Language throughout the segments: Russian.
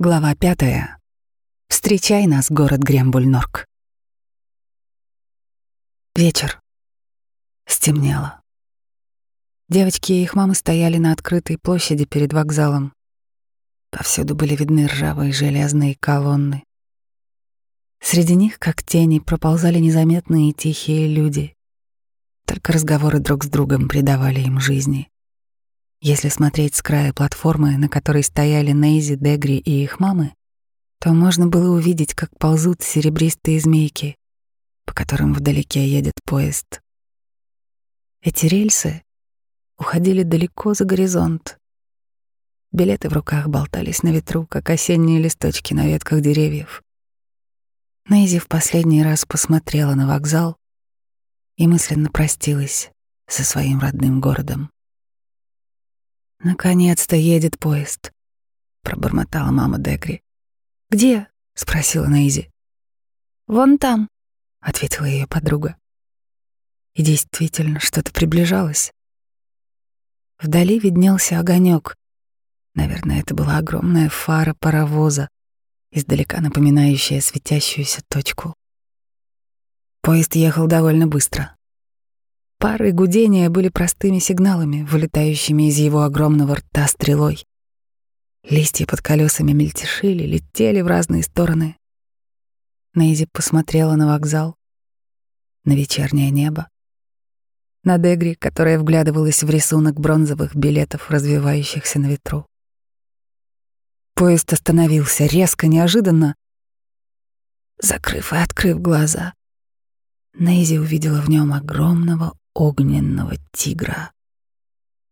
Глава пятая. Встречай нас, город Грембуль-Норк. Вечер. Стемнело. Девочки и их мамы стояли на открытой площади перед вокзалом. Повсюду были видны ржавые железные колонны. Среди них, как тени, проползали незаметные и тихие люди. Только разговоры друг с другом придавали им жизни. Если смотреть с края платформы, на которой стояли Нейзи, Дегри и их мамы, то можно было увидеть, как ползут серебристые змейки, по которым вдалеке едет поезд. Эти рельсы уходили далеко за горизонт. Билеты в руках болтались на ветру, как осенние листочки на ветках деревьев. Нейзи в последний раз посмотрела на вокзал и мысленно простилась со своим родным городом. Наконец-то едет поезд, пробормотала мама Дегри. Где? спросила Нейзи. Вон там, ответила ее подруга. И действительно, что-то приближалось. Вдали виднелся огонек. Наверное, это была огромная фара паровоза, издалека напоминающая светящуюся точку. Поезд ехал довольно быстро. Пары гудения были простыми сигналами, вылетающими из его огромного рта стрелой. Листья под колесами мельтешили, летели в разные стороны. Нейзи посмотрела на вокзал, на вечернее небо, на Дегри, которая вглядывалась в рисунок бронзовых билетов, развивающихся на ветру. Поезд остановился резко, неожиданно. Закрыв и открыв глаза, Нейзи увидела в нем огромного огненного тигра.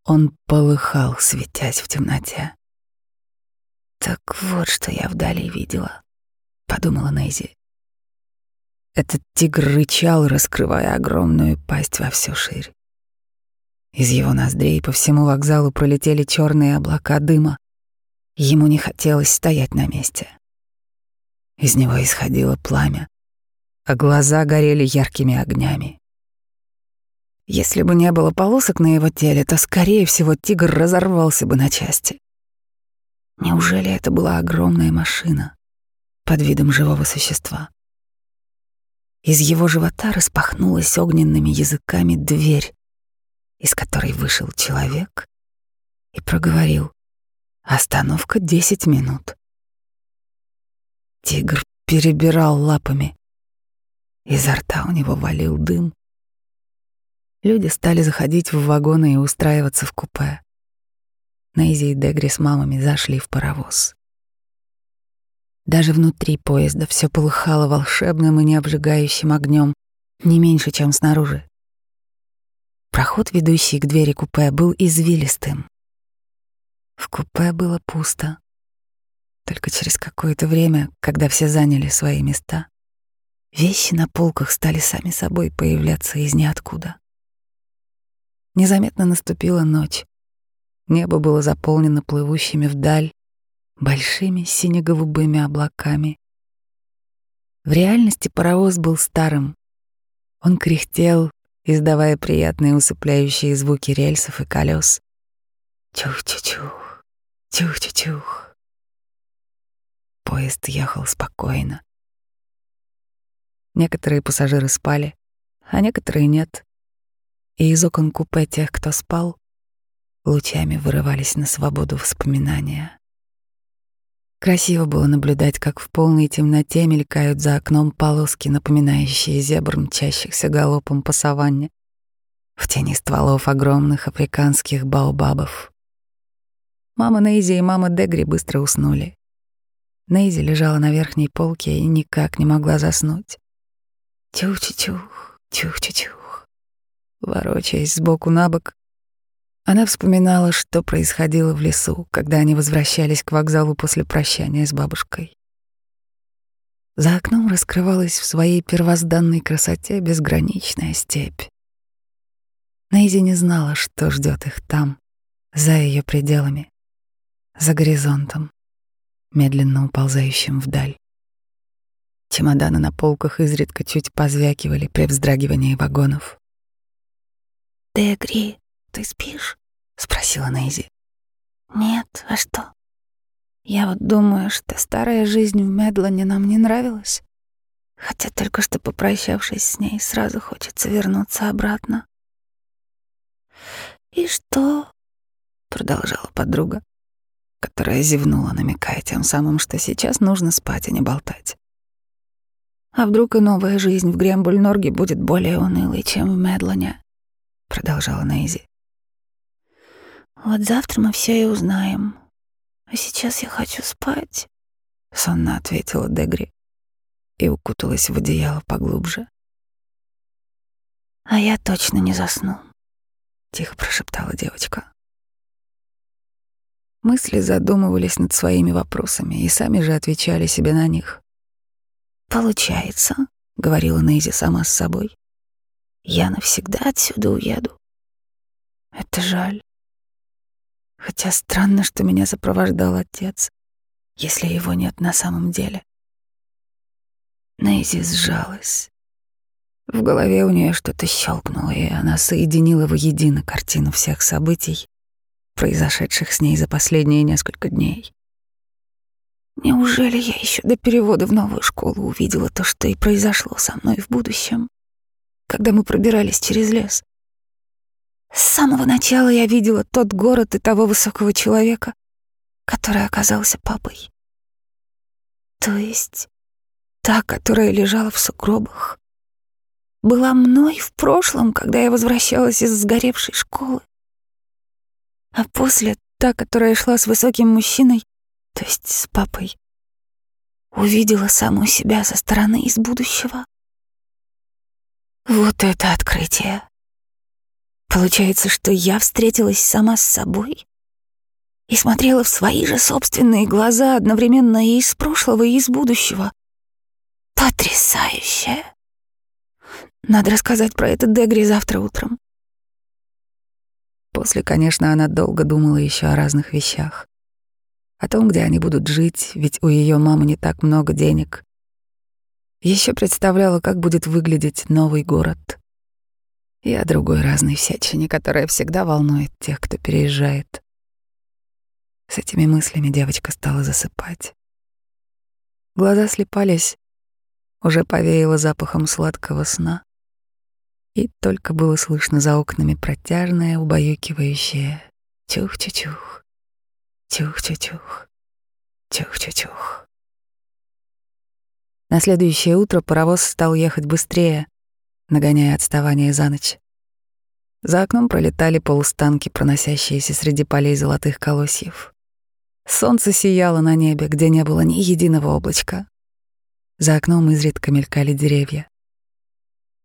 Он полыхал, светясь в темноте. «Так вот, что я вдали видела», — подумала Нейзи. Этот тигр рычал, раскрывая огромную пасть во всю ширь. Из его ноздрей по всему вокзалу пролетели черные облака дыма. Ему не хотелось стоять на месте. Из него исходило пламя, а глаза горели яркими огнями. Если бы не было полосок на его теле, то, скорее всего, тигр разорвался бы на части. Неужели это была огромная машина под видом живого существа? Из его живота распахнулась огненными языками дверь, из которой вышел человек и проговорил «Остановка десять минут». Тигр перебирал лапами. Изо рта у него валил дым, Люди стали заходить в вагоны и устраиваться в купе. Нейзи и Дегри с мамами зашли в паровоз. Даже внутри поезда все полыхало волшебным и необжигающим огнем, не меньше, чем снаружи. Проход, ведущий к двери купе, был извилистым. В купе было пусто. Только через какое-то время, когда все заняли свои места, вещи на полках стали сами собой появляться из ниоткуда. Незаметно наступила ночь. Небо было заполнено плывущими вдаль большими сине-голубыми облаками. В реальности паровоз был старым. Он кряхтел, издавая приятные усыпляющие звуки рельсов и колес. Чух-чух-чух, чух-чух-чух. Поезд ехал спокойно. Некоторые пассажиры спали, а некоторые нет и из окон купе тех, кто спал, лучами вырывались на свободу воспоминания. Красиво было наблюдать, как в полной темноте мелькают за окном полоски, напоминающие зебр, мчащихся галопом по саванне, в тени стволов огромных африканских баобабов. Мама Нейзи и мама Дегри быстро уснули. Нейзи лежала на верхней полке и никак не могла заснуть. Чух-чух, чух-чух ворочаясь сбоку на бок. Она вспоминала, что происходило в лесу, когда они возвращались к вокзалу после прощания с бабушкой. За окном раскрывалась в своей первозданной красоте безграничная степь. Нейзи не знала, что ждет их там, за ее пределами, за горизонтом, медленно уползающим вдаль. Чемоданы на полках изредка чуть позвякивали при вздрагивании вагонов. «Дегри, ты спишь?» — спросила Нейзи. «Нет, а что?» Я вот думаю, что старая жизнь в Медлане нам не нравилась. Хотя только что попрощавшись с ней, сразу хочется вернуться обратно. «И что?» — продолжала подруга, которая зевнула, намекая тем самым, что сейчас нужно спать, а не болтать. «А вдруг и новая жизнь в Грембуль-Норге будет более унылой, чем в Медлане?» — продолжала Нейзи. «Вот завтра мы все и узнаем. А сейчас я хочу спать», — сонно ответила Дегри и укуталась в одеяло поглубже. «А я точно не засну», — тихо прошептала девочка. Мысли задумывались над своими вопросами и сами же отвечали себе на них. «Получается», — говорила Нейзи сама с собой, — «я навсегда отсюда уеду. Это жаль. Хотя странно, что меня сопровождал отец, если его нет на самом деле». Нейзи сжалась. В голове у нее что-то щелкнуло, и она соединила воедино картину всех событий, произошедших с ней за последние несколько дней. Неужели я еще до перевода в новую школу увидела то, что и произошло со мной в будущем, когда мы пробирались через лес? С самого начала я видела тот город и того высокого человека, который оказался папой. То есть та, которая лежала в сугробах, была мной в прошлом, когда я возвращалась из сгоревшей школы. А после та, которая шла с высоким мужчиной, то есть с папой, увидела саму себя со стороны из будущего. Вот это открытие. Получается, что я встретилась сама с собой и смотрела в свои же собственные глаза одновременно и из прошлого, и из будущего. Потрясающе! Надо рассказать про это Дегри завтра утром. После, конечно, она долго думала еще о разных вещах. О том, где они будут жить, ведь у ее мамы не так много денег. Еще представляла, как будет выглядеть новый город. И о другой разной всячине, которая всегда волнует тех, кто переезжает. С этими мыслями девочка стала засыпать. Глаза слепались, уже повеяло запахом сладкого сна и только было слышно за окнами протяжное, убаюкивающее «чух-чух-чух, чух-чух-чух, чух-чух-чух». На следующее утро паровоз стал ехать быстрее, нагоняя отставание за ночь. За окном пролетали полустанки, проносящиеся среди полей золотых колосьев. Солнце сияло на небе, где не было ни единого облачка. За окном изредка мелькали деревья.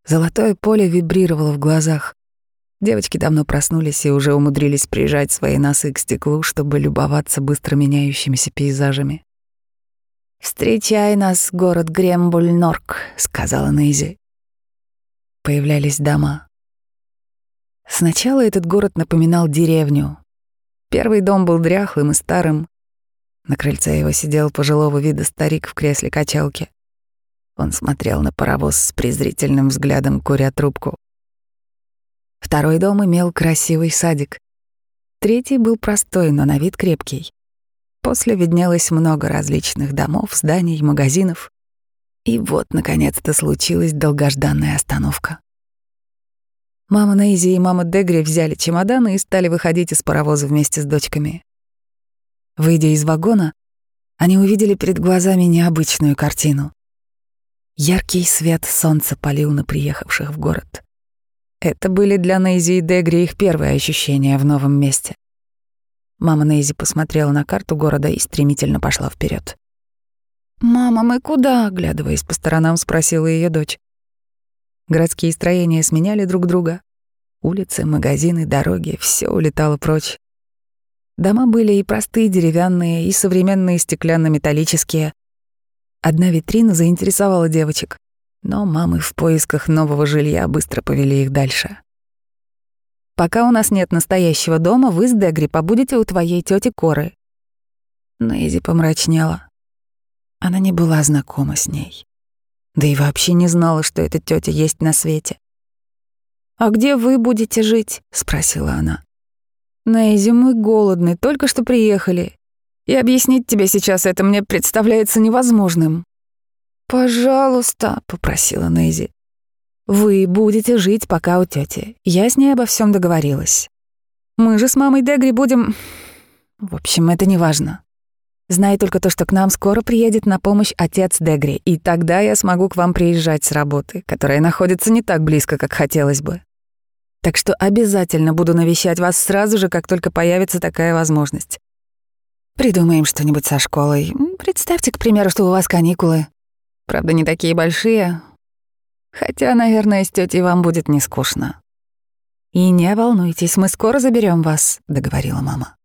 Золотое поле вибрировало в глазах. Девочки давно проснулись и уже умудрились прижать свои носы к стеклу, чтобы любоваться быстро меняющимися пейзажами. «Встречай нас, город Грембуль-Норк», — сказала Нейзи. Появлялись дома. Сначала этот город напоминал деревню. Первый дом был дряхлым и старым. На крыльце его сидел пожилого вида старик в кресле качалки. Он смотрел на паровоз с презрительным взглядом, куря трубку. Второй дом имел красивый садик. Третий был простой, но на вид крепкий. После виднелось много различных домов, зданий, магазинов. И вот, наконец-то, случилась долгожданная остановка. Мама Нейзи и мама Дегри взяли чемоданы и стали выходить из паровоза вместе с дочками. Выйдя из вагона, они увидели перед глазами необычную картину. Яркий свет солнца палил на приехавших в город. Это были для Нейзи и Дегри их первые ощущения в новом месте. Мама Нейзи посмотрела на карту города и стремительно пошла вперед. «Мама, мы куда?» — оглядываясь по сторонам, спросила ее дочь. Городские строения сменяли друг друга. Улицы, магазины, дороги — все улетало прочь. Дома были и простые деревянные, и современные стеклянно-металлические, Одна витрина заинтересовала девочек, но мамы в поисках нового жилья быстро повели их дальше. «Пока у нас нет настоящего дома, вы с Дегри побудете у твоей тети Коры». Нейзи помрачнела. Она не была знакома с ней. Да и вообще не знала, что эта тетя есть на свете. «А где вы будете жить?» — спросила она. «Нейзи, мы голодны, только что приехали. И объяснить тебе сейчас это мне представляется невозможным». «Пожалуйста», — попросила Нейзи. «Вы будете жить пока у тети. Я с ней обо всем договорилась. Мы же с мамой Дегри будем... В общем, это не важно. Знай только то, что к нам скоро приедет на помощь отец Дегри, и тогда я смогу к вам приезжать с работы, которая находится не так близко, как хотелось бы. Так что обязательно буду навещать вас сразу же, как только появится такая возможность. Придумаем что-нибудь со школой. Представьте, к примеру, что у вас каникулы. Правда, не такие большие. Хотя, наверное, с тетей вам будет не скучно. И не волнуйтесь, мы скоро заберем вас, договорила мама.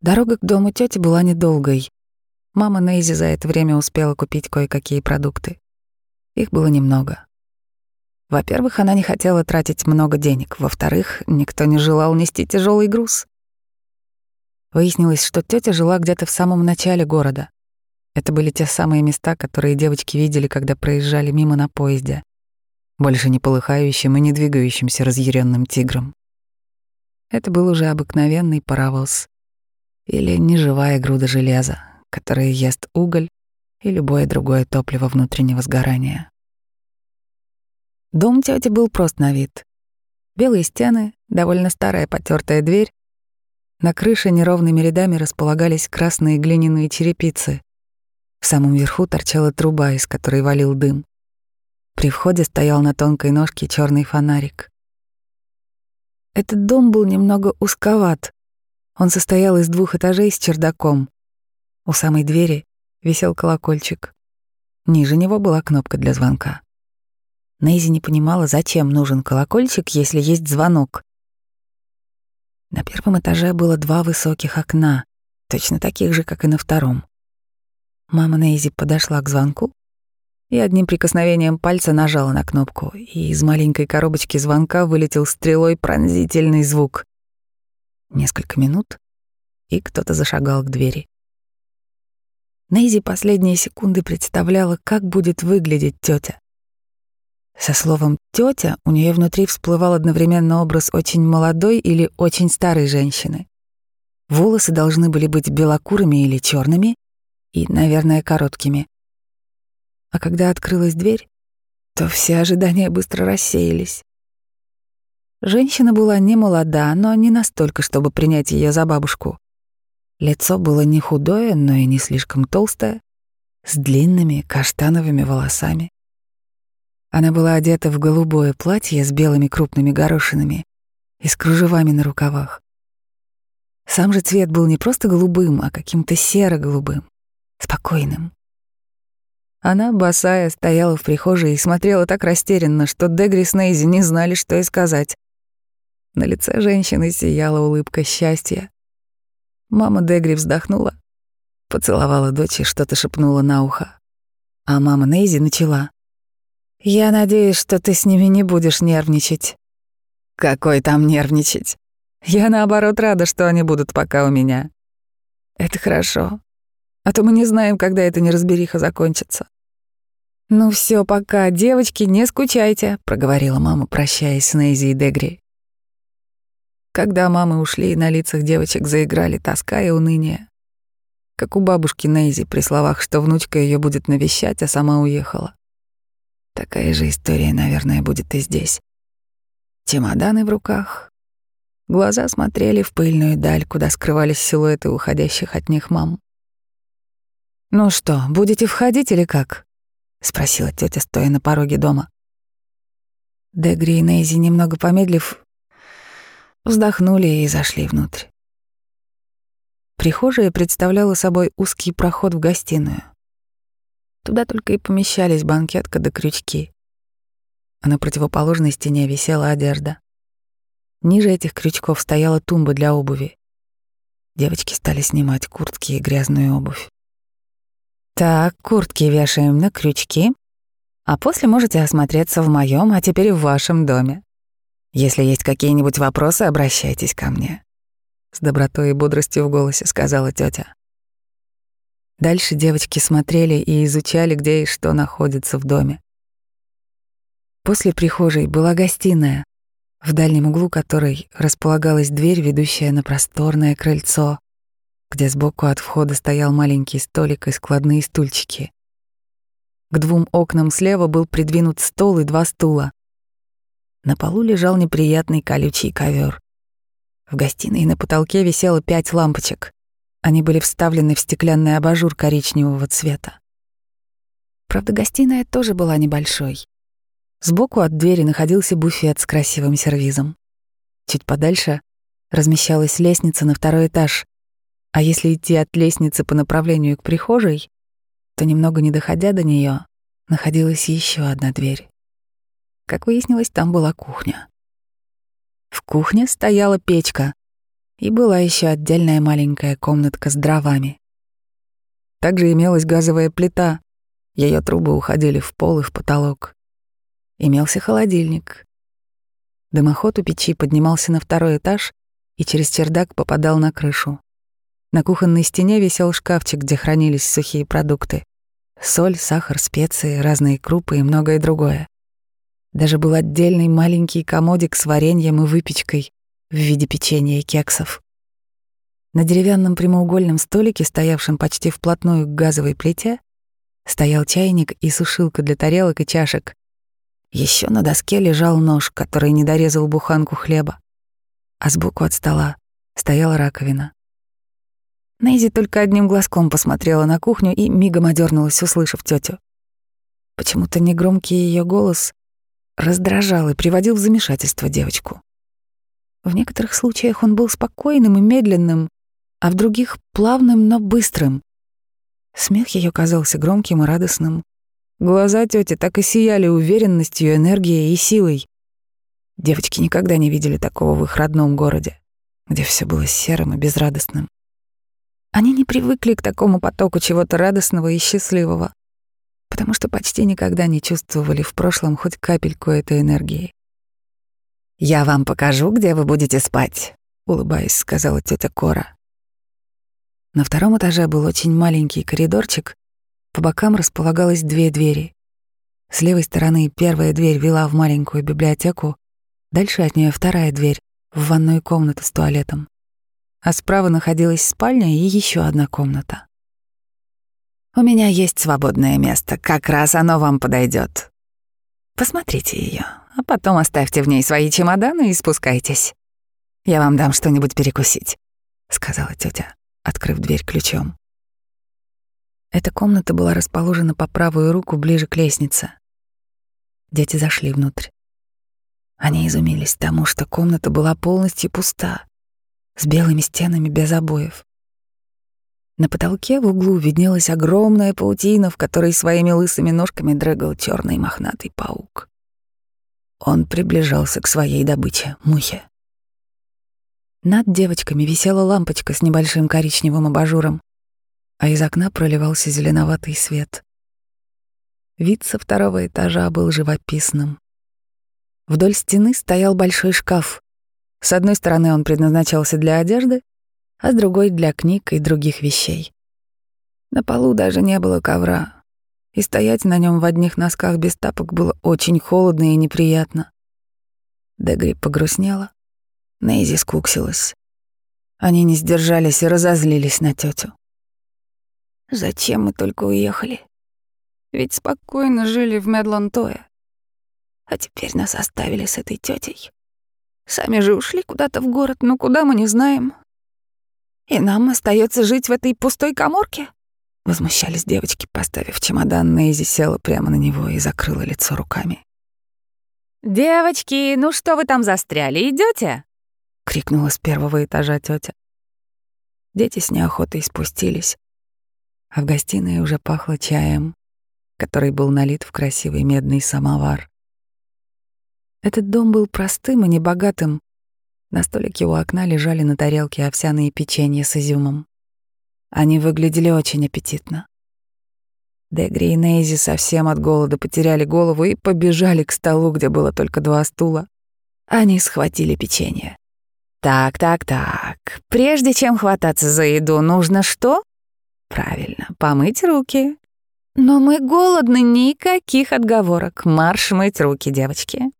Дорога к дому тети была недолгой. Мама Нейзи за это время успела купить кое-какие продукты. Их было немного. Во-первых, она не хотела тратить много денег. Во-вторых, никто не желал нести тяжелый груз. Выяснилось, что тетя жила где-то в самом начале города. Это были те самые места, которые девочки видели, когда проезжали мимо на поезде, больше не полыхающим и не двигающимся разъяренным тигром. Это был уже обыкновенный паровоз или неживая груда железа, которая ест уголь и любое другое топливо внутреннего сгорания. Дом тети был прост на вид. Белые стены, довольно старая потертая дверь. На крыше неровными рядами располагались красные глиняные черепицы. В самом верху торчала труба, из которой валил дым. При входе стоял на тонкой ножке черный фонарик. Этот дом был немного узковат. Он состоял из двух этажей с чердаком. У самой двери висел колокольчик. Ниже него была кнопка для звонка. Нейзи не понимала, зачем нужен колокольчик, если есть звонок. На первом этаже было два высоких окна, точно таких же, как и на втором. Мама Нейзи подошла к звонку и одним прикосновением пальца нажала на кнопку, и из маленькой коробочки звонка вылетел стрелой пронзительный звук. Несколько минут, и кто-то зашагал к двери. Нейзи последние секунды представляла, как будет выглядеть тетя. Со словом «тетя» у нее внутри всплывал одновременно образ очень молодой или очень старой женщины. Волосы должны были быть белокурыми или черными, и, наверное, короткими. А когда открылась дверь, то все ожидания быстро рассеялись. Женщина была не молода, но не настолько, чтобы принять ее за бабушку. Лицо было не худое, но и не слишком толстое, с длинными каштановыми волосами. Она была одета в голубое платье с белыми крупными горошинами и с кружевами на рукавах. Сам же цвет был не просто голубым, а каким-то серо-голубым спокойным. Она, босая, стояла в прихожей и смотрела так растерянно, что Дегри с Нейзи не знали, что и сказать. На лице женщины сияла улыбка счастья. Мама Дегри вздохнула, поцеловала дочь и что-то шепнула на ухо. А мама Нейзи начала. «Я надеюсь, что ты с ними не будешь нервничать». «Какой там нервничать? Я, наоборот, рада, что они будут пока у меня». «Это хорошо. А то мы не знаем, когда эта неразбериха закончится. «Ну все, пока, девочки, не скучайте», — проговорила мама, прощаясь с Нейзи и Дегри. Когда мамы ушли, на лицах девочек заиграли тоска и уныние. Как у бабушки Нейзи при словах, что внучка ее будет навещать, а сама уехала. Такая же история, наверное, будет и здесь. Чемоданы в руках. Глаза смотрели в пыльную даль, куда скрывались силуэты уходящих от них мам. «Ну что, будете входить или как?» — спросила тетя, стоя на пороге дома. Дегри и Нейзи, немного помедлив, вздохнули и зашли внутрь. Прихожая представляла собой узкий проход в гостиную. Туда только и помещались банкетка да крючки. А на противоположной стене висела одежда. Ниже этих крючков стояла тумба для обуви. Девочки стали снимать куртки и грязную обувь. Так, куртки вешаем на крючки, а после можете осмотреться в моем, а теперь в вашем доме. Если есть какие-нибудь вопросы, обращайтесь ко мне. С добротой и бодростью в голосе сказала тетя. Дальше девочки смотрели и изучали, где и что находится в доме. После прихожей была гостиная, в дальнем углу которой располагалась дверь, ведущая на просторное крыльцо. Где сбоку от входа стоял маленький столик и складные стульчики. К двум окнам слева был придвинут стол и два стула. На полу лежал неприятный колючий ковер. В гостиной на потолке висело пять лампочек. Они были вставлены в стеклянный абажур коричневого цвета. Правда, гостиная тоже была небольшой. Сбоку от двери находился буфет с красивым сервизом. Чуть подальше размещалась лестница на второй этаж, а если идти от лестницы по направлению к прихожей, то немного не доходя до нее, находилась еще одна дверь. Как выяснилось, там была кухня. В кухне стояла печка, и была еще отдельная маленькая комнатка с дровами. Также имелась газовая плита, ее трубы уходили в пол и в потолок. Имелся холодильник. Дымоход у печи поднимался на второй этаж и через чердак попадал на крышу. На кухонной стене висел шкафчик, где хранились сухие продукты. Соль, сахар, специи, разные крупы и многое другое. Даже был отдельный маленький комодик с вареньем и выпечкой в виде печенья и кексов. На деревянном прямоугольном столике, стоявшем почти вплотную к газовой плите, стоял чайник и сушилка для тарелок и чашек. Еще на доске лежал нож, который не дорезал буханку хлеба. А сбоку от стола стояла раковина. Нейзи только одним глазком посмотрела на кухню и мигом одернулась, услышав тетю. Почему-то негромкий ее голос раздражал и приводил в замешательство девочку. В некоторых случаях он был спокойным и медленным, а в других — плавным, но быстрым. Смех ее казался громким и радостным. Глаза тети так и сияли уверенностью, энергией и силой. Девочки никогда не видели такого в их родном городе, где все было серым и безрадостным. Они не привыкли к такому потоку чего-то радостного и счастливого, потому что почти никогда не чувствовали в прошлом хоть капельку этой энергии. «Я вам покажу, где вы будете спать», — улыбаясь, сказала тетя Кора. На втором этаже был очень маленький коридорчик, по бокам располагалось две двери. С левой стороны первая дверь вела в маленькую библиотеку, дальше от нее вторая дверь в ванную комнату с туалетом. А справа находилась спальня и еще одна комната. «У меня есть свободное место, как раз оно вам подойдет. Посмотрите ее, а потом оставьте в ней свои чемоданы и спускайтесь. Я вам дам что-нибудь перекусить», — сказала тетя открыв дверь ключом. Эта комната была расположена по правую руку ближе к лестнице. Дети зашли внутрь. Они изумились тому, что комната была полностью пуста, с белыми стенами без обоев. На потолке в углу виднелась огромная паутина, в которой своими лысыми ножками дрыгал черный мохнатый паук. Он приближался к своей добыче — мухе. Над девочками висела лампочка с небольшим коричневым абажуром, а из окна проливался зеленоватый свет. Вид со второго этажа был живописным. Вдоль стены стоял большой шкаф. С одной стороны он предназначался для одежды, а с другой — для книг и других вещей. На полу даже не было ковра, и стоять на нем в одних носках без тапок было очень холодно и неприятно. Дегри погрустнела, Нейзи скуксилась. Они не сдержались и разозлились на тетю. Зачем мы только уехали? Ведь спокойно жили в Медлантое. А теперь нас оставили с этой тетей. Сами же ушли куда-то в город, но куда мы не знаем. И нам остается жить в этой пустой коморке? Возмущались девочки, поставив чемодан, Нейзи села прямо на него и закрыла лицо руками. «Девочки, ну что вы там застряли, идете? — крикнула с первого этажа тетя. Дети с неохотой спустились, а в гостиной уже пахло чаем, который был налит в красивый медный самовар. Этот дом был простым и небогатым. На столике у окна лежали на тарелке овсяные печенья с изюмом. Они выглядели очень аппетитно. Дегри и Нейзи совсем от голода потеряли голову и побежали к столу, где было только два стула. Они схватили печенье. Так, так, так. Прежде чем хвататься за еду, нужно что? Правильно, помыть руки. Но мы голодны, никаких отговорок. Марш мыть руки, девочки,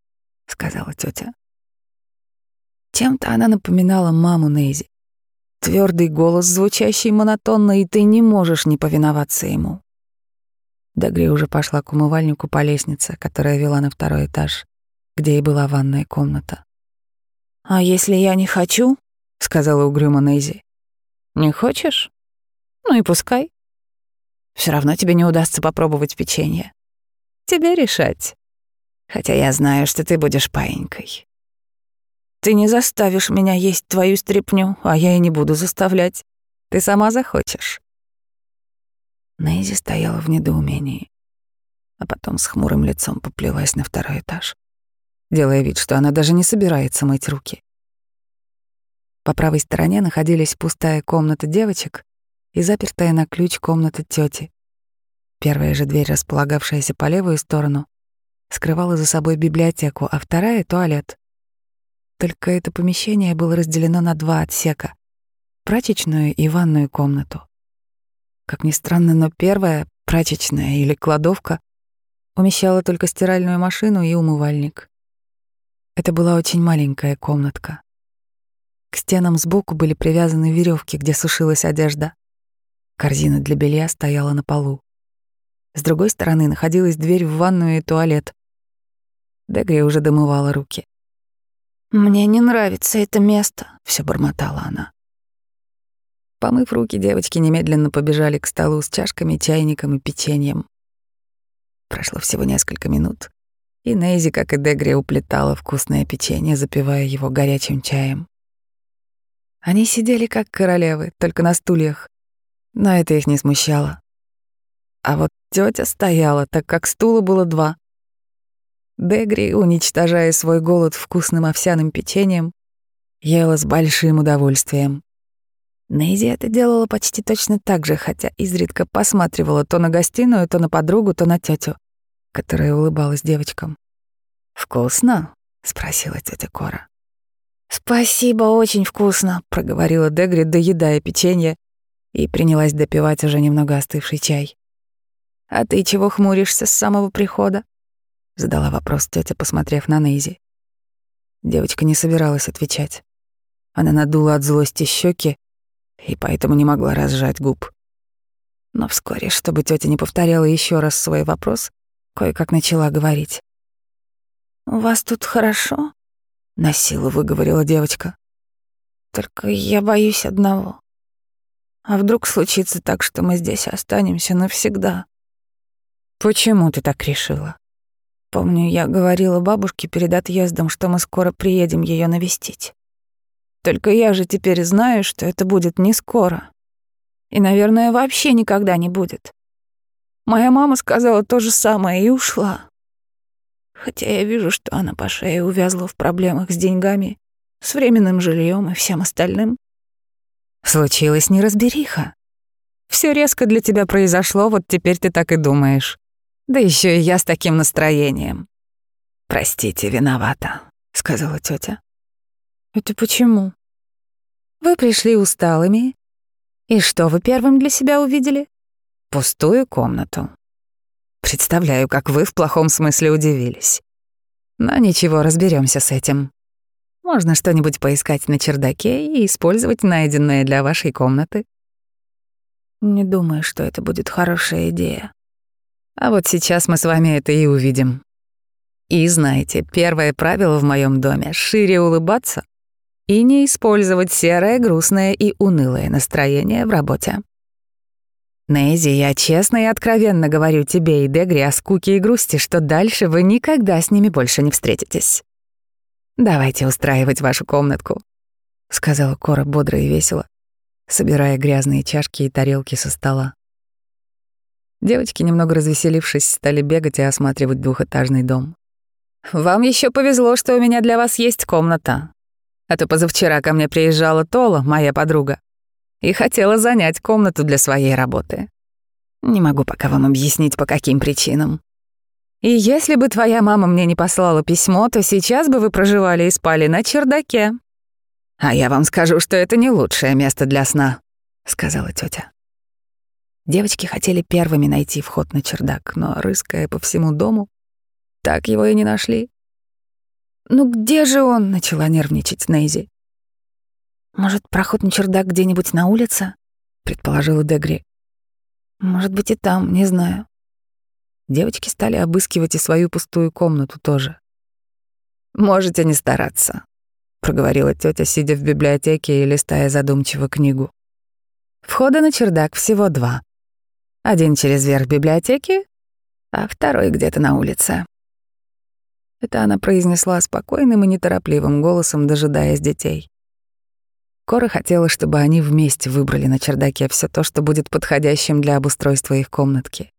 сказала тетя. Чем-то она напоминала маму Нейзи. твердый голос, звучащий монотонно, и ты не можешь не повиноваться ему. Дагри уже пошла к умывальнику по лестнице, которая вела на второй этаж, где и была ванная комната. «А если я не хочу?» — сказала угрюмо Нейзи. «Не хочешь? Ну и пускай. Все равно тебе не удастся попробовать печенье. Тебе решать. Хотя я знаю, что ты будешь паинькой. Ты не заставишь меня есть твою стряпню, а я и не буду заставлять. Ты сама захочешь. Нейзи стояла в недоумении, а потом с хмурым лицом поплелась на второй этаж, делая вид, что она даже не собирается мыть руки. По правой стороне находились пустая комната девочек и запертая на ключ комната тети. Первая же дверь, располагавшаяся по левую сторону, скрывала за собой библиотеку, а вторая — туалет. Только это помещение было разделено на два отсека — прачечную и ванную комнату. Как ни странно, но первая, прачечная или кладовка, умещала только стиральную машину и умывальник. Это была очень маленькая комнатка. К стенам сбоку были привязаны веревки, где сушилась одежда. Корзина для белья стояла на полу. С другой стороны находилась дверь в ванную и туалет. Дегри уже домывала руки. «Мне не нравится это место», — все бормотала она. Помыв руки, девочки немедленно побежали к столу с чашками, чайником и печеньем. Прошло всего несколько минут, и Нейзи, как и Дегри, уплетала вкусное печенье, запивая его горячим чаем. Они сидели как королевы, только на стульях, но это их не смущало. А вот тетя стояла, так как стула было два. Дегри, уничтожая свой голод вкусным овсяным печеньем, ела с большим удовольствием. Нейзи это делала почти точно так же, хотя изредка посматривала то на гостиную, то на подругу, то на тетю, которая улыбалась девочкам. «Вкусно?» — спросила тетя Кора. «Спасибо, очень вкусно», — проговорила Дегри, доедая печенье, и принялась допивать уже немного остывший чай. «А ты чего хмуришься с самого прихода?» — задала вопрос тетя, посмотрев на Нейзи. Девочка не собиралась отвечать. Она надула от злости щеки и поэтому не могла разжать губ. Но вскоре, чтобы тетя не повторяла еще раз свой вопрос, кое-как начала говорить. «У вас тут хорошо?» — на силу выговорила девочка. «Только я боюсь одного. А вдруг случится так, что мы здесь останемся навсегда?» «Почему ты так решила?» «Помню, я говорила бабушке перед отъездом, что мы скоро приедем ее навестить. Только я же теперь знаю, что это будет не скоро. И, наверное, вообще никогда не будет. Моя мама сказала то же самое и ушла. Хотя я вижу, что она по шее увязла в проблемах с деньгами, с временным жильем и всем остальным. Случилась неразбериха. Все резко для тебя произошло, вот теперь ты так и думаешь. Да еще и я с таким настроением. Простите, виновата, сказала тетя. Это почему? Вы пришли усталыми. И что вы первым для себя увидели? Пустую комнату. Представляю, как вы в плохом смысле удивились. Но ничего, разберемся с этим. Можно что-нибудь поискать на чердаке и использовать найденное для вашей комнаты. Не думаю, что это будет хорошая идея. А вот сейчас мы с вами это и увидим. И знаете, первое правило в моем доме — шире улыбаться и не использовать серое, грустное и унылое настроение в работе. Нейзи, я честно и откровенно говорю тебе и Дегри о скуке и грусти, что дальше вы никогда с ними больше не встретитесь. Давайте устраивать вашу комнатку, сказала Кора бодро и весело, собирая грязные чашки и тарелки со стола. Девочки, немного развеселившись, стали бегать и осматривать двухэтажный дом. «Вам еще повезло, что у меня для вас есть комната», а то позавчера ко мне приезжала Тола, моя подруга, и хотела занять комнату для своей работы. Не могу пока вам объяснить, по каким причинам. И если бы твоя мама мне не послала письмо, то сейчас бы вы проживали и спали на чердаке. А я вам скажу, что это не лучшее место для сна, сказала тетя. Девочки хотели первыми найти вход на чердак, но, рыская по всему дому, так его и не нашли. «Ну где же он?» — начала нервничать Нейзи. «Может, проход на чердак где-нибудь на улице?» — предположила Дегри. «Может быть, и там, не знаю». Девочки стали обыскивать и свою пустую комнату тоже. «Можете не стараться», — проговорила тетя, сидя в библиотеке и листая задумчиво книгу. «Входа на чердак всего два. Один через верх библиотеки, а второй где-то на улице». Это она произнесла спокойным и неторопливым голосом, дожидаясь детей. Кора хотела, чтобы они вместе выбрали на чердаке все то, что будет подходящим для обустройства их комнатки.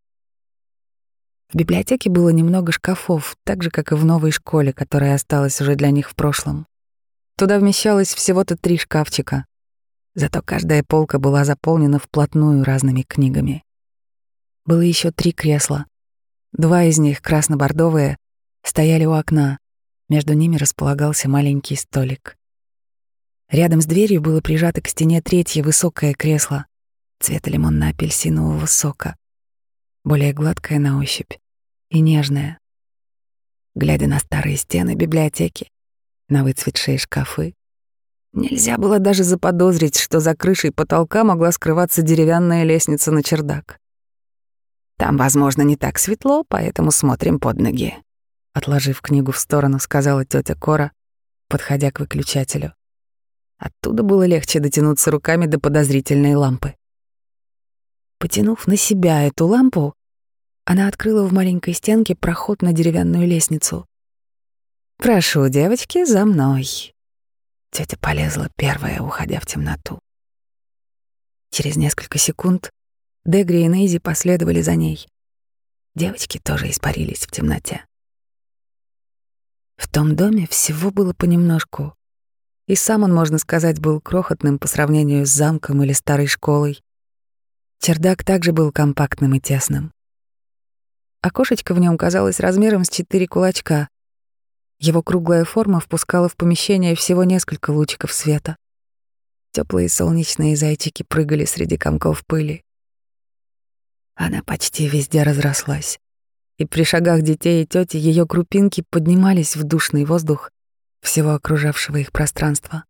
В библиотеке было немного шкафов, так же, как и в новой школе, которая осталась уже для них в прошлом. Туда вмещалось всего-то три шкафчика. Зато каждая полка была заполнена вплотную разными книгами. Было еще три кресла. Два из них, красно-бордовые, стояли у окна. Между ними располагался маленький столик. Рядом с дверью было прижато к стене третье высокое кресло цвета лимонно-апельсинового сока более гладкая на ощупь и нежная. Глядя на старые стены библиотеки, на выцветшие шкафы, нельзя было даже заподозрить, что за крышей потолка могла скрываться деревянная лестница на чердак. Там, возможно, не так светло, поэтому смотрим под ноги. Отложив книгу в сторону, сказала тетя Кора, подходя к выключателю. Оттуда было легче дотянуться руками до подозрительной лампы. Потянув на себя эту лампу, она открыла в маленькой стенке проход на деревянную лестницу. «Прошу, девочки, за мной». Тетя полезла первая, уходя в темноту. Через несколько секунд Дегри и Нейзи последовали за ней. Девочки тоже испарились в темноте. В том доме всего было понемножку. И сам он, можно сказать, был крохотным по сравнению с замком или старой школой. Чердак также был компактным и тесным. Окошечко в нем казалось размером с четыре кулачка. Его круглая форма впускала в помещение всего несколько лучиков света. Теплые солнечные зайчики прыгали среди комков пыли. Она почти везде разрослась, и при шагах детей и тети ее крупинки поднимались в душный воздух всего окружавшего их пространства.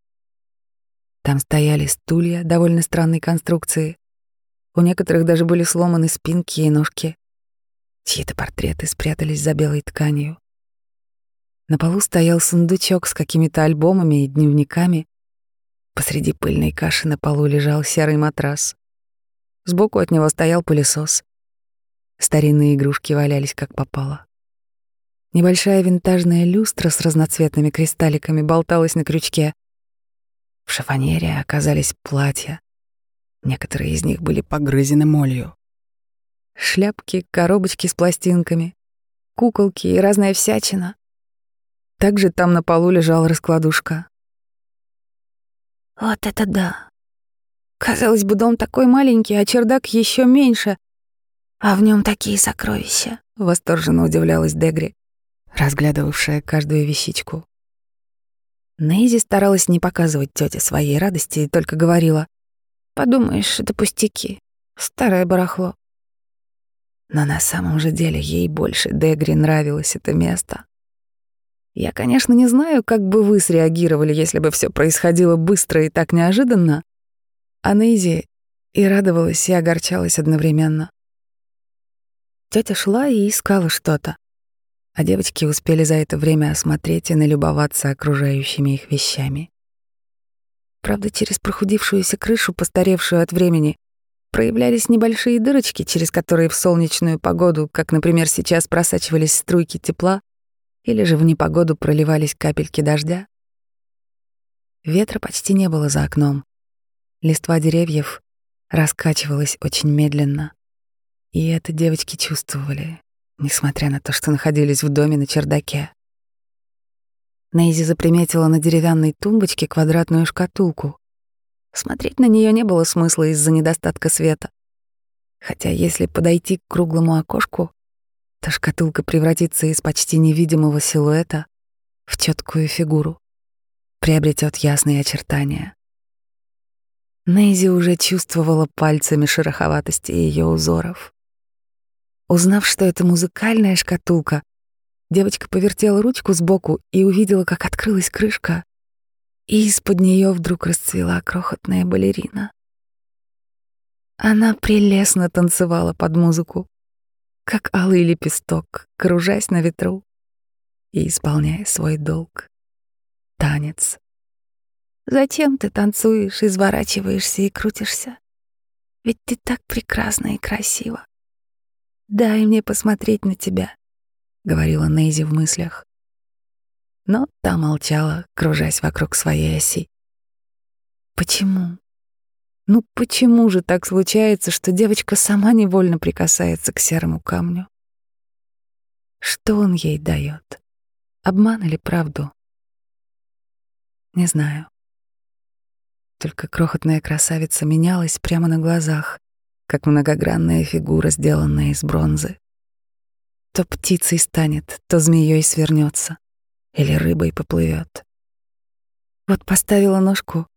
Там стояли стулья довольно странной конструкции. У некоторых даже были сломаны спинки и ножки. Чьи-то портреты спрятались за белой тканью. На полу стоял сундучок с какими-то альбомами и дневниками. Посреди пыльной каши на полу лежал серый матрас. Сбоку от него стоял пылесос. Старинные игрушки валялись как попало. Небольшая винтажная люстра с разноцветными кристалликами болталась на крючке. В шифонере оказались платья. Некоторые из них были погрызены молью. Шляпки, коробочки с пластинками, куколки и разная всячина. Также там на полу лежала раскладушка. Вот это да. Казалось бы, дом такой маленький, а чердак еще меньше, а в нем такие сокровища. Восторженно удивлялась Дегри, разглядывавшая каждую вещичку. Нейзи старалась не показывать тете своей радости и только говорила, «Подумаешь, это пустяки, старое барахло. Но на самом же деле ей больше Дегри нравилось это место. Я, конечно, не знаю, как бы вы среагировали, если бы все происходило быстро и так неожиданно. А Нейзи и радовалась, и огорчалась одновременно. Тетя шла и искала что-то, а девочки успели за это время осмотреть и налюбоваться окружающими их вещами. Правда, через прохудившуюся крышу, постаревшую от времени, проявлялись небольшие дырочки, через которые в солнечную погоду, как, например, сейчас просачивались струйки тепла, или же в непогоду проливались капельки дождя. Ветра почти не было за окном. Листва деревьев раскачивалась очень медленно. И это девочки чувствовали, несмотря на то, что находились в доме на чердаке. Нейзи заприметила на деревянной тумбочке квадратную шкатулку, Смотреть на нее не было смысла из-за недостатка света. Хотя если подойти к круглому окошку, то шкатулка превратится из почти невидимого силуэта в четкую фигуру, приобретет ясные очертания. Нейзи уже чувствовала пальцами шероховатости ее узоров. Узнав, что это музыкальная шкатулка, девочка повертела ручку сбоку и увидела, как открылась крышка, и из-под нее вдруг расцвела крохотная балерина. Она прелестно танцевала под музыку, как алый лепесток, кружась на ветру и исполняя свой долг. Танец. Зачем ты танцуешь, изворачиваешься и крутишься? Ведь ты так прекрасна и красива. Дай мне посмотреть на тебя, говорила Нейзи в мыслях. Но та молчала, кружась вокруг своей оси. Почему? Ну почему же так случается, что девочка сама невольно прикасается к серому камню? Что он ей дает? Обман или правду? Не знаю. Только крохотная красавица менялась прямо на глазах, как многогранная фигура, сделанная из бронзы. То птицей станет, то змеей свернется, или рыбой поплывет. Вот поставила ножку,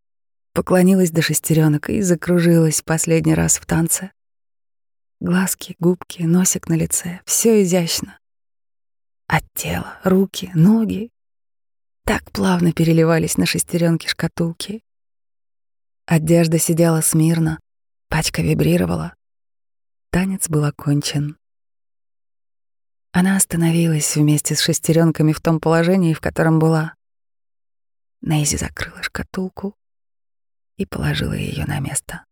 поклонилась до шестеренок и закружилась последний раз в танце. Глазки, губки, носик на лице — все изящно. От тела, руки, ноги так плавно переливались на шестеренки шкатулки. Одежда сидела смирно, пачка вибрировала. Танец был окончен. Она остановилась вместе с шестеренками в том положении, в котором была. Нейзи закрыла шкатулку и положила ее на место.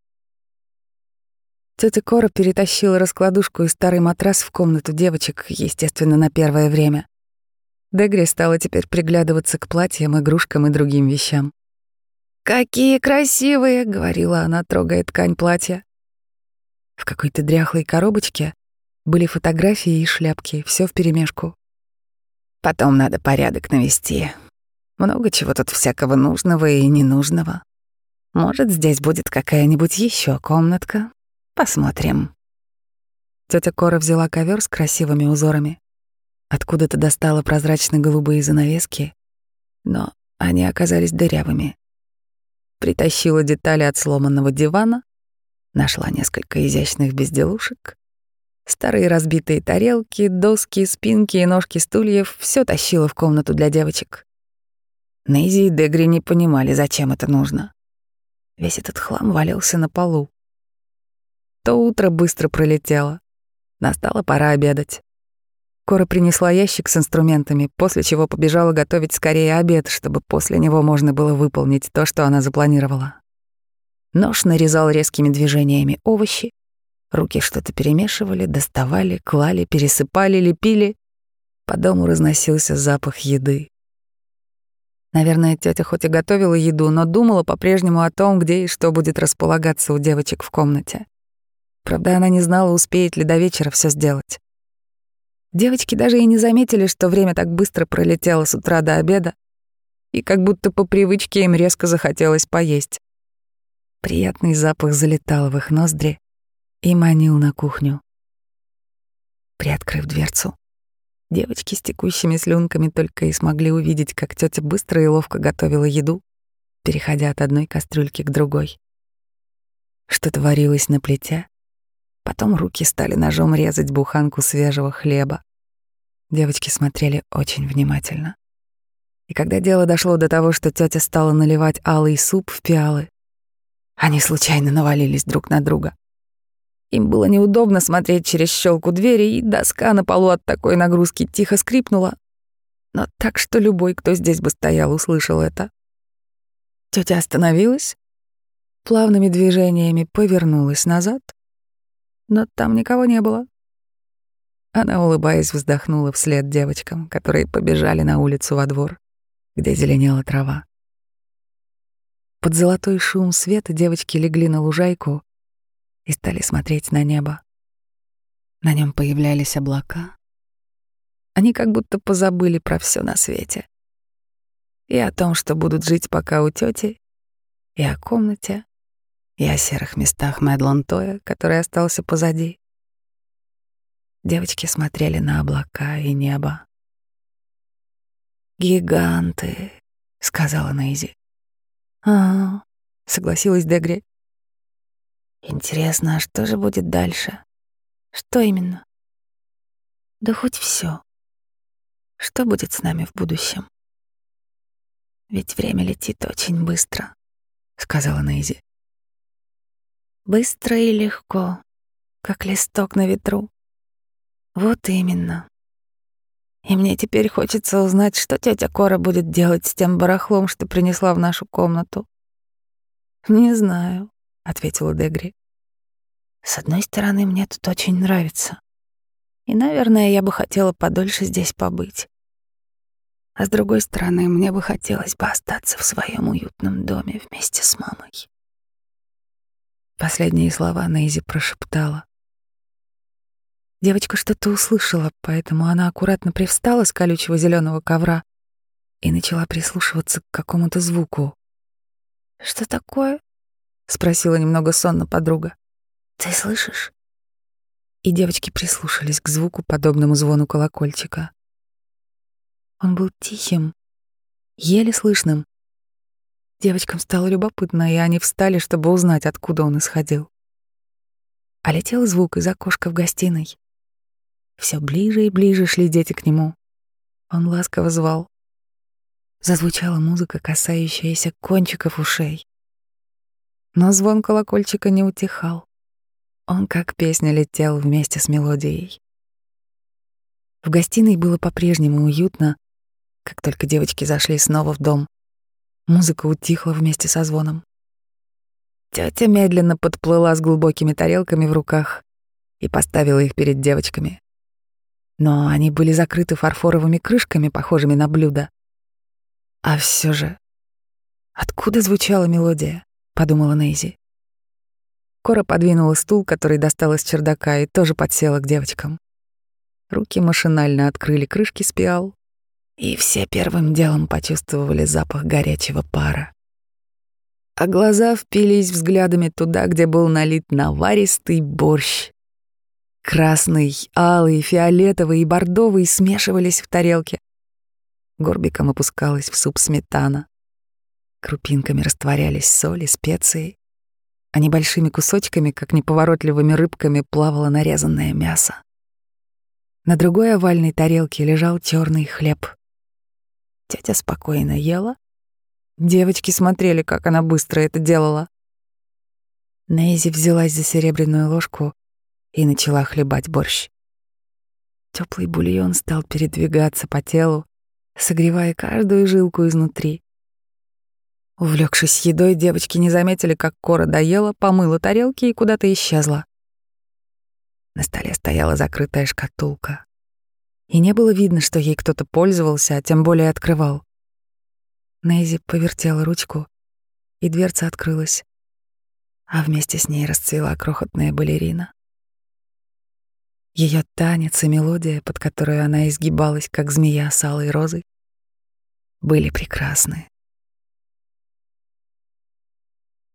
Тетя Кора перетащила раскладушку и старый матрас в комнату девочек, естественно, на первое время. Дегри стала теперь приглядываться к платьям, игрушкам и другим вещам. «Какие красивые!» — говорила она, трогая ткань платья. В какой-то дряхлой коробочке были фотографии и шляпки, все вперемешку. Потом надо порядок навести. Много чего тут всякого нужного и ненужного. Может, здесь будет какая-нибудь еще комнатка. Посмотрим. Тетя Кора взяла ковер с красивыми узорами. Откуда-то достала прозрачно-голубые занавески, но они оказались дырявыми притащила детали от сломанного дивана, нашла несколько изящных безделушек, старые разбитые тарелки, доски, спинки и ножки стульев — все тащила в комнату для девочек. Нейзи и Дегри не понимали, зачем это нужно. Весь этот хлам валялся на полу. То утро быстро пролетело. Настала пора обедать. Кора принесла ящик с инструментами, после чего побежала готовить скорее обед, чтобы после него можно было выполнить то, что она запланировала. Нож нарезал резкими движениями овощи, руки что-то перемешивали, доставали, клали, пересыпали, лепили. По дому разносился запах еды. Наверное, тетя хоть и готовила еду, но думала по-прежнему о том, где и что будет располагаться у девочек в комнате. Правда, она не знала, успеет ли до вечера все сделать. Девочки даже и не заметили, что время так быстро пролетело с утра до обеда, и как будто по привычке им резко захотелось поесть. Приятный запах залетал в их ноздри и манил на кухню. Приоткрыв дверцу, девочки с текущими слюнками только и смогли увидеть, как тетя быстро и ловко готовила еду, переходя от одной кастрюльки к другой. Что-то варилось на плите, Потом руки стали ножом резать буханку свежего хлеба. Девочки смотрели очень внимательно. И когда дело дошло до того, что тетя стала наливать алый суп в пиалы, они случайно навалились друг на друга. Им было неудобно смотреть через щелку двери, и доска на полу от такой нагрузки тихо скрипнула. Но так, что любой, кто здесь бы стоял, услышал это. Тетя остановилась, плавными движениями повернулась назад но там никого не было. Она, улыбаясь, вздохнула вслед девочкам, которые побежали на улицу во двор, где зеленела трава. Под золотой шум света девочки легли на лужайку и стали смотреть на небо. На нем появлялись облака. Они как будто позабыли про все на свете. И о том, что будут жить пока у тети, и о комнате, и о серых местах Мэдлон-Тоя, который остался позади. Девочки смотрели на облака и небо. «Гиганты», — сказала Нейзи. «А, — согласилась Дегри. «Интересно, а что же будет дальше? Что именно?» «Да хоть все. Что будет с нами в будущем?» Ведь время летит очень быстро, сказала Нейзи. Быстро и легко, как листок на ветру. Вот именно. И мне теперь хочется узнать, что тетя Кора будет делать с тем барахлом, что принесла в нашу комнату. Не знаю, ответила Дегри. С одной стороны, мне тут очень нравится. И, наверное, я бы хотела подольше здесь побыть. А с другой стороны, мне бы хотелось бы остаться в своем уютном доме вместе с мамой. Последние слова Нейзи прошептала. Девочка что-то услышала, поэтому она аккуратно привстала с колючего зеленого ковра и начала прислушиваться к какому-то звуку. «Что такое?» — спросила немного сонно подруга. «Ты слышишь?» И девочки прислушались к звуку, подобному звону колокольчика. Он был тихим, еле слышным. Девочкам стало любопытно, и они встали, чтобы узнать, откуда он исходил. А летел звук из окошка в гостиной. Все ближе и ближе шли дети к нему. Он ласково звал. Зазвучала музыка, касающаяся кончиков ушей. Но звон колокольчика не утихал. Он как песня летел вместе с мелодией. В гостиной было по-прежнему уютно, как только девочки зашли снова в дом. Музыка утихла вместе со звоном. Тетя медленно подплыла с глубокими тарелками в руках и поставила их перед девочками но они были закрыты фарфоровыми крышками, похожими на блюда. А все же, откуда звучала мелодия? подумала Нейзи. Кора подвинула стул, который достала с чердака, и тоже подсела к девочкам. Руки машинально открыли крышки с пиал, и все первым делом почувствовали запах горячего пара. А глаза впились взглядами туда, где был налит наваристый борщ Красный, алый, фиолетовый и бордовый смешивались в тарелке. Горбиком опускалась в суп сметана. Крупинками растворялись соли, специи, а небольшими кусочками, как неповоротливыми рыбками, плавало нарезанное мясо. На другой овальной тарелке лежал черный хлеб. Тетя спокойно ела. Девочки смотрели, как она быстро это делала. Нейзи взялась за серебряную ложку и начала хлебать борщ. Теплый бульон стал передвигаться по телу, согревая каждую жилку изнутри. Увлекшись едой, девочки не заметили, как Кора доела, помыла тарелки и куда-то исчезла. На столе стояла закрытая шкатулка. И не было видно, что ей кто-то пользовался, а тем более открывал. Нейзи повертела ручку, и дверца открылась, а вместе с ней расцвела крохотная балерина. Ее танец и мелодия, под которую она изгибалась, как змея с алой розой, были прекрасны.